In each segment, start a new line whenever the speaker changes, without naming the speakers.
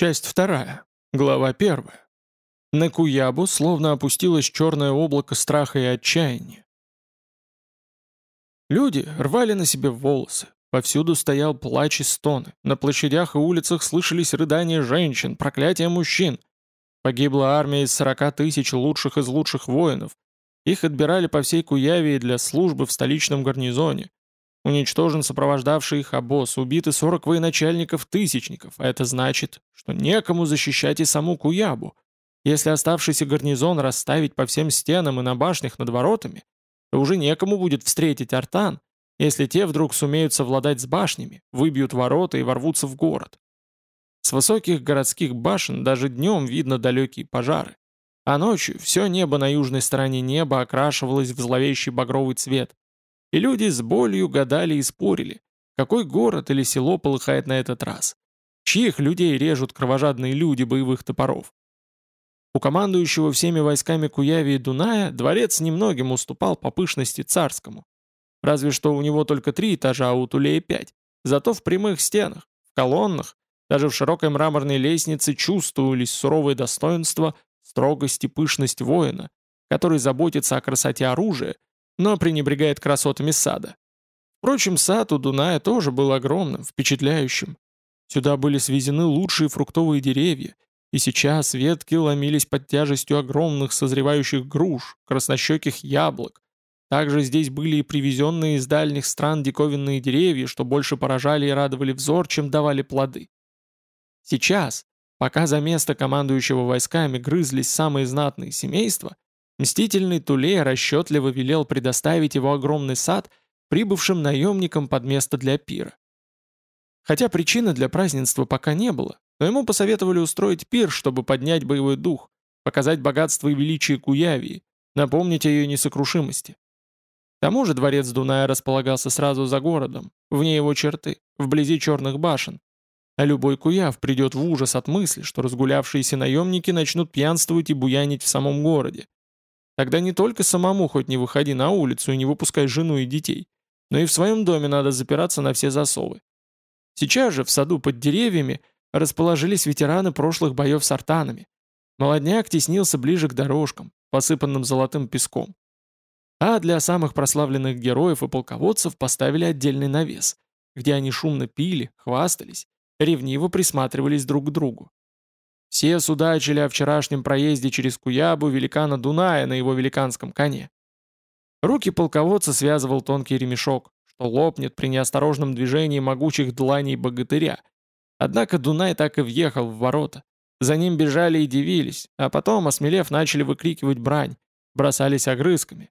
Часть вторая. Глава первая. На Куябу словно опустилось черное облако страха и отчаяния. Люди рвали на себе волосы. Повсюду стоял плач и стоны. На площадях и улицах слышались рыдания женщин, проклятия мужчин. Погибла армия из 40 тысяч лучших из лучших воинов. Их отбирали по всей Куяве для службы в столичном гарнизоне. Уничтожен сопровождавший их обоз, убиты 40 военачальников-тысячников, а это значит, что некому защищать и саму Куябу. Если оставшийся гарнизон расставить по всем стенам и на башнях над воротами, то уже некому будет встретить артан, если те вдруг сумеют совладать с башнями, выбьют ворота и ворвутся в город. С высоких городских башен даже днем видно далекие пожары, а ночью все небо на южной стороне неба окрашивалось в зловещий багровый цвет, и люди с болью гадали и спорили, какой город или село полыхает на этот раз. Чьих людей режут кровожадные люди боевых топоров. У командующего всеми войсками Куяви и Дуная дворец немногим уступал по пышности царскому. Разве что у него только три этажа, а у Тулея пять. Зато в прямых стенах, в колоннах, даже в широкой мраморной лестнице чувствовались суровые достоинства, строгость и пышность воина, который заботится о красоте оружия но пренебрегает красотами сада. Впрочем, сад у Дуная тоже был огромным, впечатляющим. Сюда были свезены лучшие фруктовые деревья, и сейчас ветки ломились под тяжестью огромных созревающих груш, краснощеких яблок. Также здесь были и привезенные из дальних стран диковинные деревья, что больше поражали и радовали взор, чем давали плоды. Сейчас, пока за место командующего войсками грызлись самые знатные семейства, Мстительный Тулей расчетливо велел предоставить его огромный сад прибывшим наемникам под место для пира. Хотя причины для празднества пока не было, но ему посоветовали устроить пир, чтобы поднять боевой дух, показать богатство и величие Куявии, напомнить о ее несокрушимости. К тому же дворец Дуная располагался сразу за городом, вне его черты, вблизи черных башен, а любой куяв придет в ужас от мысли, что разгулявшиеся наемники начнут пьянствовать и буянить в самом городе. Тогда не только самому хоть не выходи на улицу и не выпускай жену и детей, но и в своем доме надо запираться на все засовы. Сейчас же в саду под деревьями расположились ветераны прошлых боев с артанами. Молодняк теснился ближе к дорожкам, посыпанным золотым песком. А для самых прославленных героев и полководцев поставили отдельный навес, где они шумно пили, хвастались, ревниво присматривались друг к другу. Все судачили о вчерашнем проезде через Куябу великана Дуная на его великанском коне. Руки полководца связывал тонкий ремешок, что лопнет при неосторожном движении могучих дланей богатыря. Однако Дунай так и въехал в ворота. За ним бежали и дивились, а потом, осмелев, начали выкрикивать брань, бросались огрызками.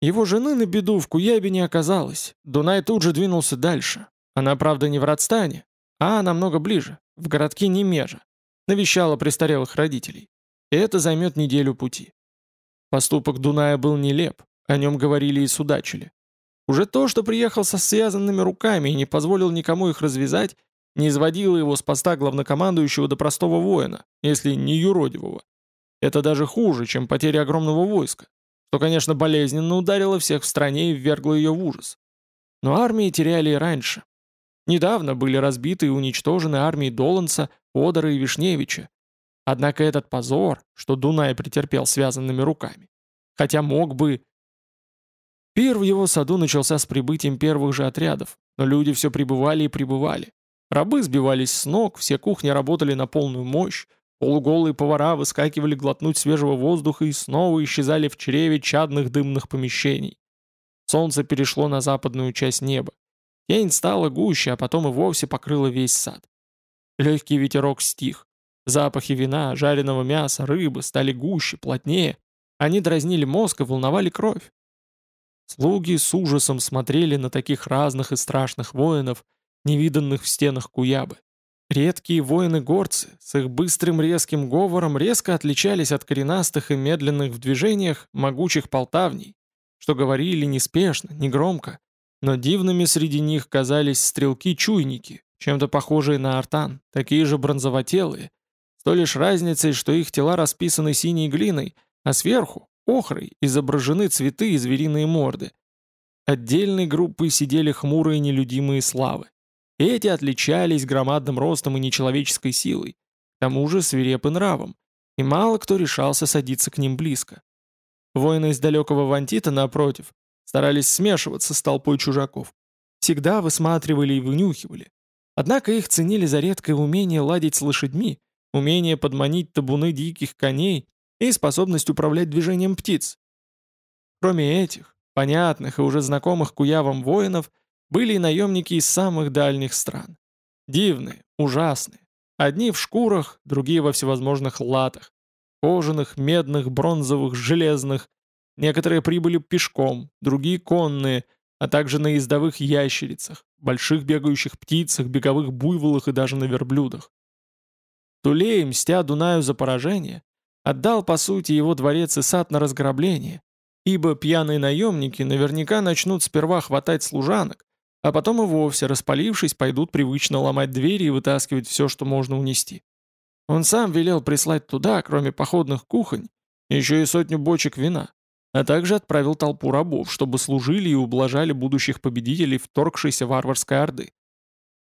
Его жены на беду в Куябе не оказалось. Дунай тут же двинулся дальше. Она, правда, не в Радстане, а намного ближе, в городке Немежа, навещала престарелых родителей. И это займет неделю пути. Поступок Дуная был нелеп, о нем говорили и судачили. Уже то, что приехал со связанными руками и не позволил никому их развязать, не изводило его с поста главнокомандующего до простого воина, если не юродивого. Это даже хуже, чем потеря огромного войска, что, конечно, болезненно ударило всех в стране и ввергло ее в ужас. Но армии теряли и раньше. Недавно были разбиты и уничтожены армии Доланса, Одора и Вишневича. Однако этот позор, что Дунай претерпел связанными руками, хотя мог бы... Пир в его саду начался с прибытием первых же отрядов, но люди все прибывали и прибывали. Рабы сбивались с ног, все кухни работали на полную мощь, полуголые повара выскакивали глотнуть свежего воздуха и снова исчезали в чреве чадных дымных помещений. Солнце перешло на западную часть неба. Тень стала гуще, а потом и вовсе покрыла весь сад. Легкий ветерок стих. Запахи вина, жареного мяса, рыбы стали гуще, плотнее. Они дразнили мозг и волновали кровь. Слуги с ужасом смотрели на таких разных и страшных воинов, невиданных в стенах Куябы. Редкие воины-горцы с их быстрым резким говором резко отличались от коренастых и медленных в движениях могучих полтавней, что говорили неспешно, негромко, но дивными среди них казались стрелки-чуйники, чем-то похожие на артан, такие же бронзовотелые, с той лишь разницей, что их тела расписаны синей глиной, а сверху, охрой, изображены цветы и звериные морды. Отдельной группой сидели хмурые нелюдимые славы. Эти отличались громадным ростом и нечеловеческой силой, к тому же свирепым нравом, и мало кто решался садиться к ним близко. Воины из далекого Вантита, напротив, старались смешиваться с толпой чужаков. Всегда высматривали и вынюхивали. Однако их ценили за редкое умение ладить с лошадьми, умение подманить табуны диких коней и способность управлять движением птиц. Кроме этих, понятных и уже знакомых куявам воинов, были и наемники из самых дальних стран. Дивные, ужасные. Одни в шкурах, другие во всевозможных латах. Кожаных, медных, бронзовых, железных. Некоторые прибыли пешком, другие конные, а также на ездовых ящерицах, больших бегающих птицах, беговых буйволах и даже на верблюдах. Тулей, мстя Дунаю за поражение, отдал по сути его дворец и сад на разграбление, ибо пьяные наемники наверняка начнут сперва хватать служанок, а потом и вовсе, распалившись, пойдут привычно ломать двери и вытаскивать все, что можно унести. Он сам велел прислать туда, кроме походных кухонь, еще и сотню бочек вина, а также отправил толпу рабов, чтобы служили и ублажали будущих победителей вторгшейся варварской орды.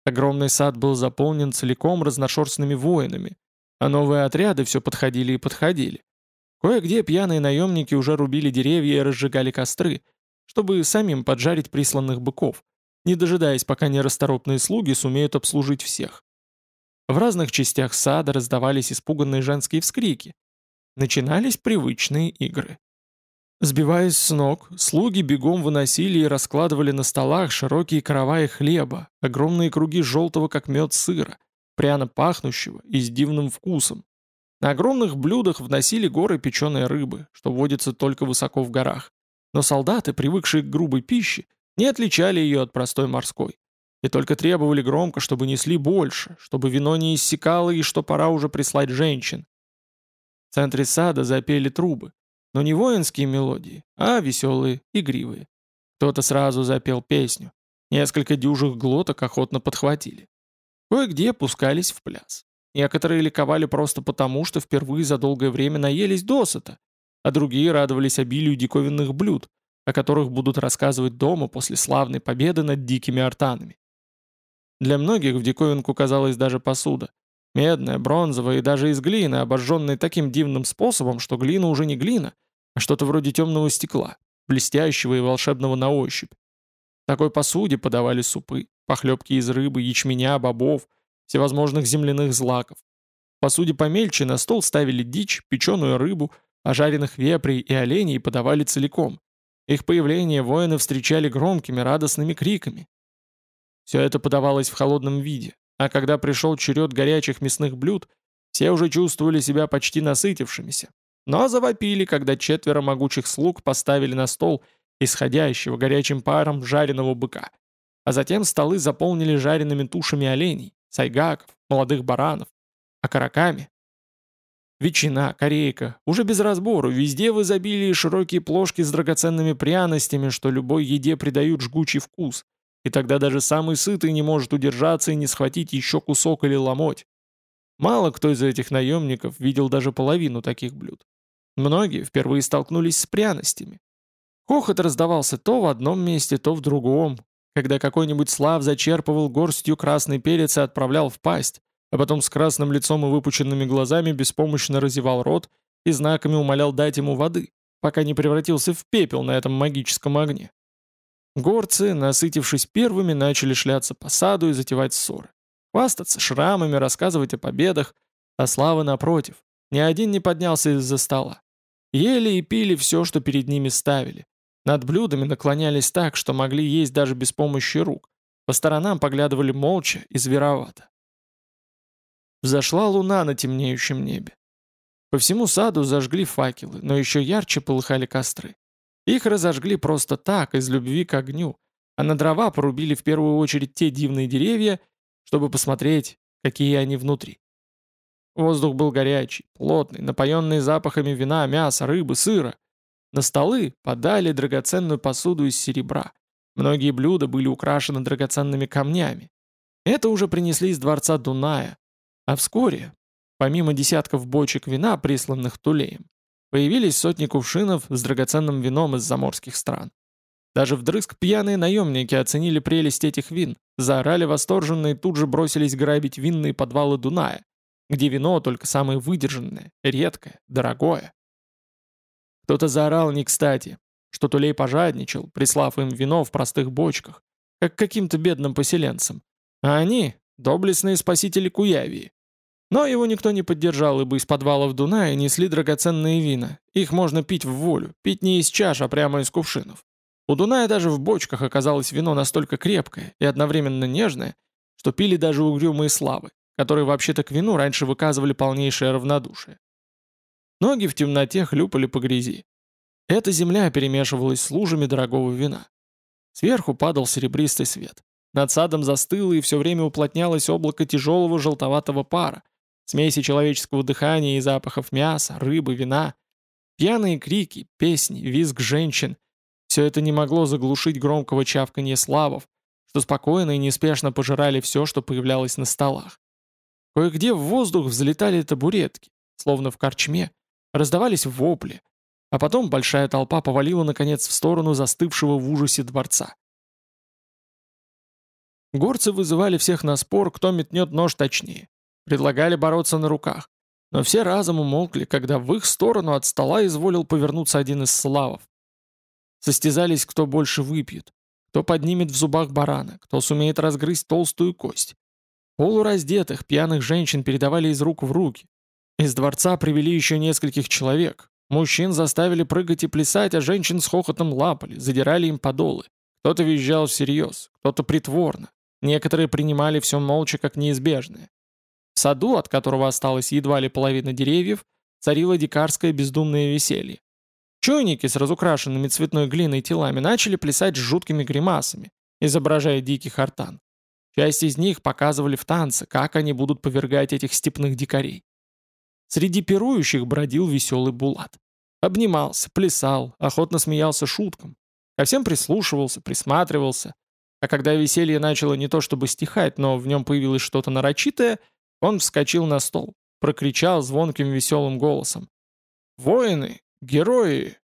Огромный сад был заполнен целиком разношерстными воинами, а новые отряды все подходили и подходили. Кое-где пьяные наемники уже рубили деревья и разжигали костры, чтобы самим поджарить присланных быков, не дожидаясь, пока нерасторопные слуги сумеют обслужить всех. В разных частях сада раздавались испуганные женские вскрики. Начинались привычные игры. Сбиваясь с ног, слуги бегом выносили и раскладывали на столах широкие караваи хлеба, огромные круги желтого как мед сыра, пряно пахнущего и с дивным вкусом. На огромных блюдах вносили горы печеной рыбы, что водится только высоко в горах. Но солдаты, привыкшие к грубой пище, не отличали ее от простой морской. И только требовали громко, чтобы несли больше, чтобы вино не иссякало и что пора уже прислать женщин. В центре сада запели трубы, но не воинские мелодии, а веселые, игривые. Кто-то сразу запел песню, несколько дюжих глоток охотно подхватили. Кое-где пускались в пляс. Некоторые ликовали просто потому, что впервые за долгое время наелись досыта, а другие радовались обилию диковинных блюд, о которых будут рассказывать дома после славной победы над дикими артанами. Для многих в диковинку казалась даже посуда. Медная, бронзовая и даже из глины, обожженная таким дивным способом, что глина уже не глина, что-то вроде темного стекла, блестящего и волшебного на ощупь. В такой посуде подавали супы, похлебки из рыбы, ячменя, бобов, всевозможных земляных злаков. В посуде помельче на стол ставили дичь, печеную рыбу, а жареных вепрей и оленей подавали целиком. Их появление воины встречали громкими радостными криками. Все это подавалось в холодном виде, а когда пришел черед горячих мясных блюд, все уже чувствовали себя почти насытившимися. Но завопили, когда четверо могучих слуг поставили на стол исходящего горячим паром жареного быка. А затем столы заполнили жареными тушами оленей, сайгаков, молодых баранов, окороками, Ветчина, корейка, уже без разбору, везде в изобилии широкие плошки с драгоценными пряностями, что любой еде придают жгучий вкус, и тогда даже самый сытый не может удержаться и не схватить еще кусок или ломоть. Мало кто из этих наемников видел даже половину таких блюд. Многие впервые столкнулись с пряностями. Хохот раздавался то в одном месте, то в другом, когда какой-нибудь слав зачерпывал горстью красный перец и отправлял в пасть, а потом с красным лицом и выпученными глазами беспомощно разевал рот и знаками умолял дать ему воды, пока не превратился в пепел на этом магическом огне. Горцы, насытившись первыми, начали шляться по саду и затевать ссоры. Хвастаться шрамами, рассказывать о победах, а славы напротив. Ни один не поднялся из-за стола. Ели и пили все, что перед ними ставили. Над блюдами наклонялись так, что могли есть даже без помощи рук. По сторонам поглядывали молча и зверовато. Взошла луна на темнеющем небе. По всему саду зажгли факелы, но еще ярче полыхали костры. Их разожгли просто так, из любви к огню, а на дрова порубили в первую очередь те дивные деревья, чтобы посмотреть, какие они внутри. Воздух был горячий, плотный, напоенный запахами вина, мяса, рыбы, сыра. На столы подали драгоценную посуду из серебра. Многие блюда были украшены драгоценными камнями. Это уже принесли из дворца Дуная, а вскоре, помимо десятков бочек вина, присланных Тулеем, появились сотни кувшинов с драгоценным вином из заморских стран. Даже вдрызг пьяные наемники оценили прелесть этих вин, заорали восторженно и тут же бросились грабить винные подвалы Дуная, где вино только самое выдержанное, редкое, дорогое. Кто-то заорал не кстати, что Тулей пожадничал, прислав им вино в простых бочках, как каким-то бедным поселенцам, а они — доблестные спасители Куявии. Но его никто не поддержал, ибо из подвалов Дуная несли драгоценные вина. Их можно пить в волю, пить не из чаш, а прямо из кувшинов. У Дуная даже в бочках оказалось вино настолько крепкое и одновременно нежное, что пили даже угрюмые славы, которые вообще-то к вину раньше выказывали полнейшее равнодушие. Ноги в темноте хлюпали по грязи. Эта земля перемешивалась с лужами дорогого вина. Сверху падал серебристый свет. Над садом застыло и все время уплотнялось облако тяжелого желтоватого пара, смеси человеческого дыхания и запахов мяса, рыбы, вина. Пьяные крики, песни, визг женщин все это не могло заглушить громкого чавканья славов, что спокойно и неспешно пожирали все, что появлялось на столах. Кое-где в воздух взлетали табуретки, словно в корчме, раздавались вопли, а потом большая толпа повалила, наконец, в сторону застывшего в ужасе дворца. Горцы вызывали всех на спор, кто метнет нож точнее. Предлагали бороться на руках. Но все разом умолкли, когда в их сторону от стола изволил повернуться один из славов. Состязались, кто больше выпьет, кто поднимет в зубах барана, кто сумеет разгрызть толстую кость. Полураздетых, пьяных женщин передавали из рук в руки. Из дворца привели еще нескольких человек. Мужчин заставили прыгать и плясать, а женщин с хохотом лапали, задирали им подолы. Кто-то визжал всерьез, кто-то притворно. Некоторые принимали все молча как неизбежное. В саду, от которого осталась едва ли половина деревьев, царило дикарское бездумное веселье. Чуйники с разукрашенными цветной глиной телами начали плясать с жуткими гримасами, изображая диких артан. Часть из них показывали в танце, как они будут повергать этих степных дикарей. Среди пирующих бродил веселый Булат. Обнимался, плясал, охотно смеялся шуткам. Ко всем прислушивался, присматривался. А когда веселье начало не то чтобы стихать, но в нем появилось что-то нарочитое, он вскочил на стол, прокричал звонким веселым голосом. «Воины, Герои!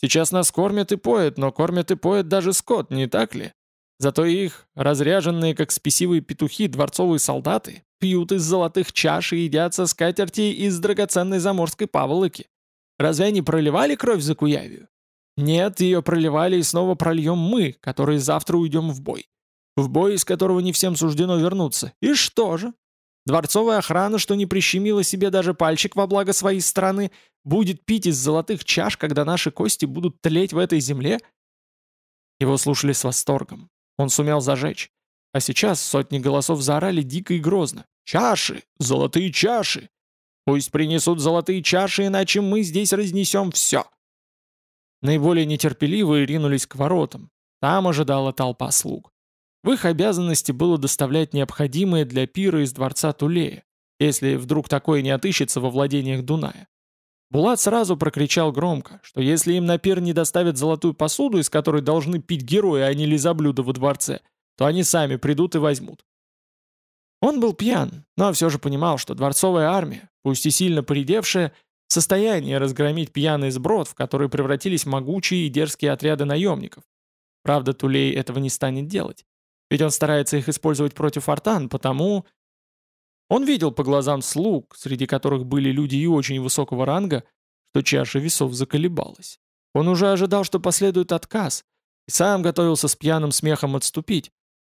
Сейчас нас кормят и поят, но кормят и поят даже скот, не так ли? Зато их, разряженные как спесивые петухи дворцовые солдаты, пьют из золотых чаш и едят со скатертей из драгоценной заморской паволоки. Разве они проливали кровь за Куявию? Нет, ее проливали и снова прольем мы, которые завтра уйдем в бой. В бой, из которого не всем суждено вернуться. И что же? Дворцовая охрана, что не прищемила себе даже пальчик во благо своей страны, будет пить из золотых чаш, когда наши кости будут тлеть в этой земле? Его слушали с восторгом. Он сумел зажечь. А сейчас сотни голосов заорали дико и грозно. «Чаши! Золотые чаши! Пусть принесут золотые чаши, иначе мы здесь разнесем все!» Наиболее нетерпеливые ринулись к воротам. Там ожидала толпа слуг. В их обязанности было доставлять необходимое для пира из дворца Тулея, если вдруг такое не отыщется во владениях Дуная. Булат сразу прокричал громко, что если им на пир не доставят золотую посуду, из которой должны пить герои, а не лизоблюда во дворце, то они сами придут и возьмут. Он был пьян, но все же понимал, что дворцовая армия, пусть и сильно поредевшая, в состоянии разгромить пьяный сброд, в который превратились могучие и дерзкие отряды наемников. Правда, Тулей этого не станет делать. Ведь он старается их использовать против артан, потому он видел по глазам слуг, среди которых были люди и очень высокого ранга, что чаша весов заколебалась. Он уже ожидал, что последует отказ, и сам готовился с пьяным смехом отступить.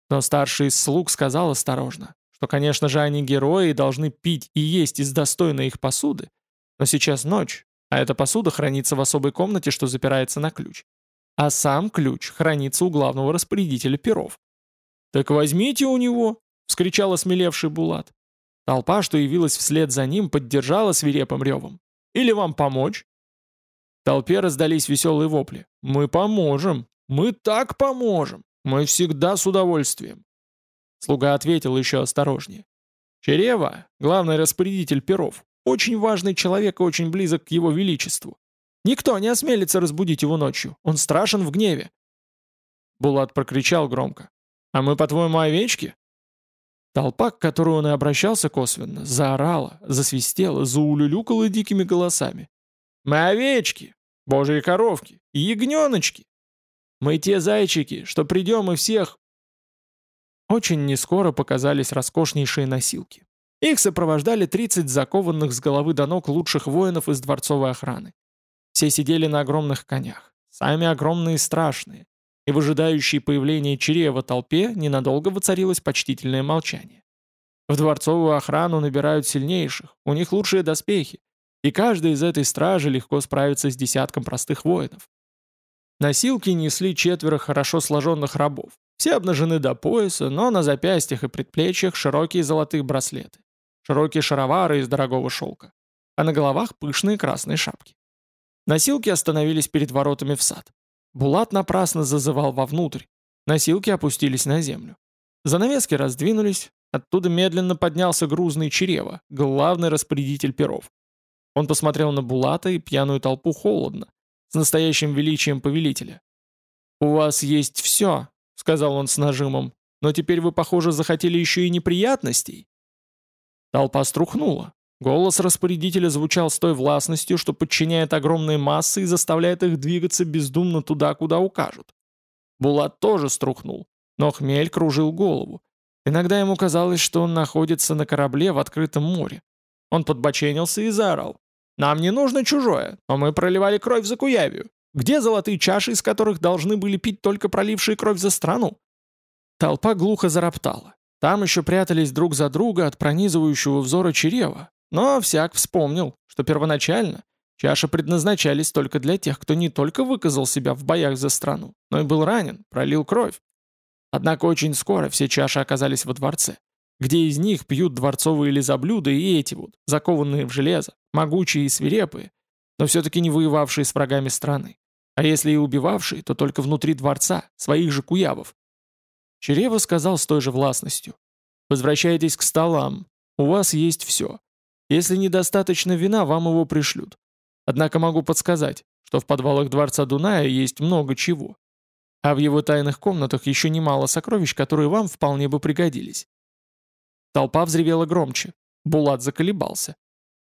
Но старший из слуг сказал осторожно, что, конечно же, они герои и должны пить и есть из достойной их посуды, но сейчас ночь, а эта посуда хранится в особой комнате, что запирается на ключ. А сам ключ хранится у главного распорядителя перов. «Так возьмите у него!» — вскричал осмелевший Булат. Толпа, что явилась вслед за ним, поддержала свирепым ревом. «Или вам помочь?» В толпе раздались веселые вопли. «Мы поможем! Мы так поможем! Мы всегда с удовольствием!» Слуга ответил еще осторожнее. «Черева, главный распорядитель перов, очень важный человек и очень близок к его величеству. Никто не осмелится разбудить его ночью, он страшен в гневе». Булат прокричал громко. «А мы, по-твоему, овечки?» Толпа, к которой он и обращался косвенно, заорала, засвистела, заулюлюкала дикими голосами. «Мы овечки! Божьи коровки! Ягненочки!» Мы те зайчики, что придем и всех...» Очень нескоро показались роскошнейшие носилки. Их сопровождали 30 закованных с головы до ног лучших воинов из дворцовой охраны. Все сидели на огромных конях, сами огромные и страшные, и в ожидающей появления Чирева толпе ненадолго воцарилось почтительное молчание. В дворцовую охрану набирают сильнейших, у них лучшие доспехи, и каждый из этой стражи легко справится с десятком простых воинов. Носилки несли четверо хорошо сложенных рабов. Все обнажены до пояса, но на запястьях и предплечьях широкие золотые браслеты, широкие шаровары из дорогого шелка, а на головах пышные красные шапки. Носилки остановились перед воротами в сад. Булат напрасно зазывал вовнутрь. Носилки опустились на землю. Занавески раздвинулись, оттуда медленно поднялся грузный Черева, главный распорядитель перов. Он посмотрел на Булата и пьяную толпу холодно, с настоящим величием повелителя. «У вас есть все», — сказал он с нажимом, «но теперь вы, похоже, захотели еще и неприятностей». Толпа струхнула. Голос распорядителя звучал с той властностью, что подчиняет огромные массы и заставляет их двигаться бездумно туда, куда укажут. Булат тоже струхнул, но хмель кружил голову. Иногда ему казалось, что он находится на корабле в открытом море. Он подбоченился и заорал. «Нам не нужно чужое, но мы проливали кровь за Куявию. Где золотые чаши, из которых должны были пить только пролившие кровь за страну?» Толпа глухо зароптала. Там еще прятались друг за друга от пронизывающего взора Черева, но всяк вспомнил, что первоначально чаши предназначались только для тех, кто не только выказал себя в боях за страну, но и был ранен, пролил кровь. Однако очень скоро все чаши оказались во дворце, где из них пьют дворцовые лизоблюда и эти вот, закованные в железо, могучие и свирепые, но все-таки не воевавшие с врагами страны. А если и убивавшие, то только внутри дворца, своих же куявов. Черева сказал с той же властностью. «Возвращайтесь к столам, у вас есть все. Если недостаточно вина, вам его пришлют. Однако могу подсказать, что в подвалах дворца Дуная есть много чего. А в его тайных комнатах еще немало сокровищ, которые вам вполне бы пригодились. Толпа взревела громче. Булат заколебался.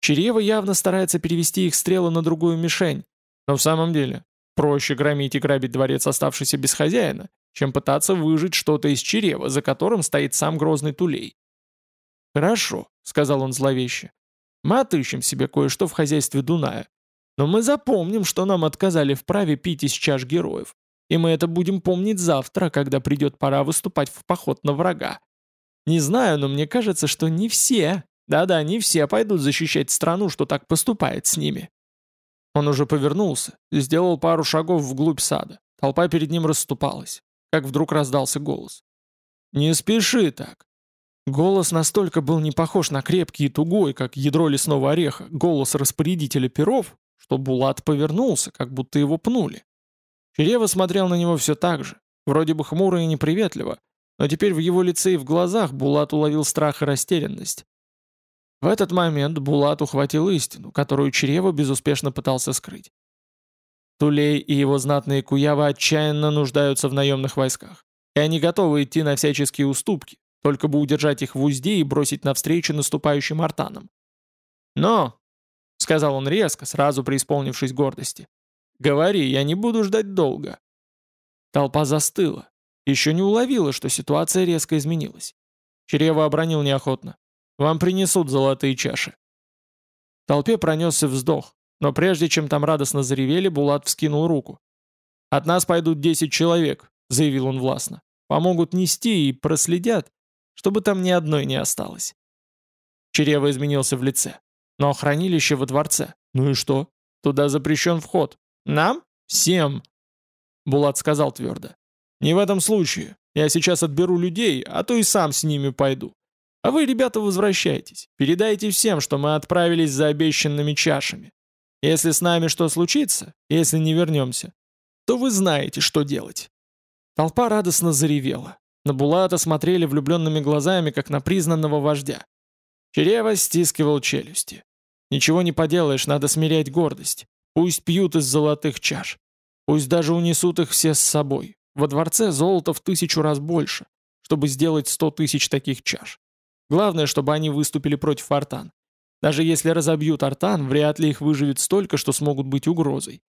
Черева явно старается перевести их стрелы на другую мишень. Но в самом деле, проще громить и грабить дворец, оставшийся без хозяина, чем пытаться выжить что-то из Черева, за которым стоит сам грозный Тулей. «Хорошо», — сказал он зловеще. Мы отыщем себе кое-что в хозяйстве Дуная. Но мы запомним, что нам отказали в праве пить из чаш героев. И мы это будем помнить завтра, когда придет пора выступать в поход на врага. Не знаю, но мне кажется, что не все, да-да, не все пойдут защищать страну, что так поступает с ними. Он уже повернулся, сделал пару шагов вглубь сада. Толпа перед ним расступалась, как вдруг раздался голос. «Не спеши так. Голос настолько был не похож на крепкий и тугой, как ядро лесного ореха, голос распорядителя перов, что Булат повернулся, как будто его пнули. Черева смотрел на него все так же, вроде бы хмуро и неприветливо, но теперь в его лице и в глазах Булат уловил страх и растерянность. В этот момент Булат ухватил истину, которую Черева безуспешно пытался скрыть. Тулей и его знатные куявы отчаянно нуждаются в наемных войсках, и они готовы идти на всяческие уступки, только бы удержать их в узде и бросить навстречу наступающим артанам. «Но», — сказал он резко, сразу преисполнившись гордости, — «говори, я не буду ждать долго». Толпа застыла, еще не уловила, что ситуация резко изменилась. Черева обронил неохотно. «Вам принесут золотые чаши». В толпе пронесся вздох, но прежде чем там радостно заревели, Булат вскинул руку. «От нас пойдут десять человек», — заявил он властно. «Помогут нести и проследят, чтобы там ни одной не осталось. Черева изменился в лице. Но хранилище во дворце. Ну и что? Туда запрещен вход. Нам? Всем. Булат сказал твердо. Не в этом случае. Я сейчас отберу людей, а то и сам с ними пойду. А вы, ребята, возвращайтесь. Передайте всем, что мы отправились за обещанными чашами. Если с нами что случится, если не вернемся, то вы знаете, что делать». Толпа радостно заревела. На Булата смотрели влюбленными глазами, как на признанного вождя. Черева стискивал челюсти. «Ничего не поделаешь, надо смирять гордость. Пусть пьют из золотых чаш. Пусть даже унесут их все с собой. Во дворце золота в тысячу раз больше, чтобы сделать сто тысяч таких чаш. Главное, чтобы они выступили против артан. Даже если разобьют артан, вряд ли их выживет столько, что смогут быть угрозой.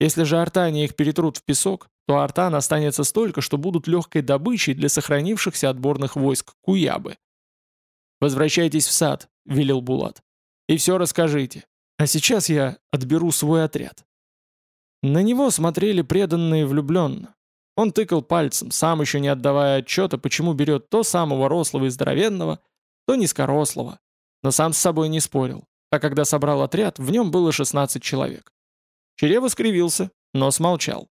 Если же артане их перетрут в песок, то артан останется столько, что будут легкой добычей для сохранившихся отборных войск Куябы. «Возвращайтесь в сад», — велел Булат. «И все расскажите. А сейчас я отберу свой отряд». На него смотрели преданные влюбленно. Он тыкал пальцем, сам еще не отдавая отчета, почему берет то самого рослого и здоровенного, то низкорослого. Но сам с собой не спорил. А когда собрал отряд, в нем было 16 человек. Черева скривился, но смолчал.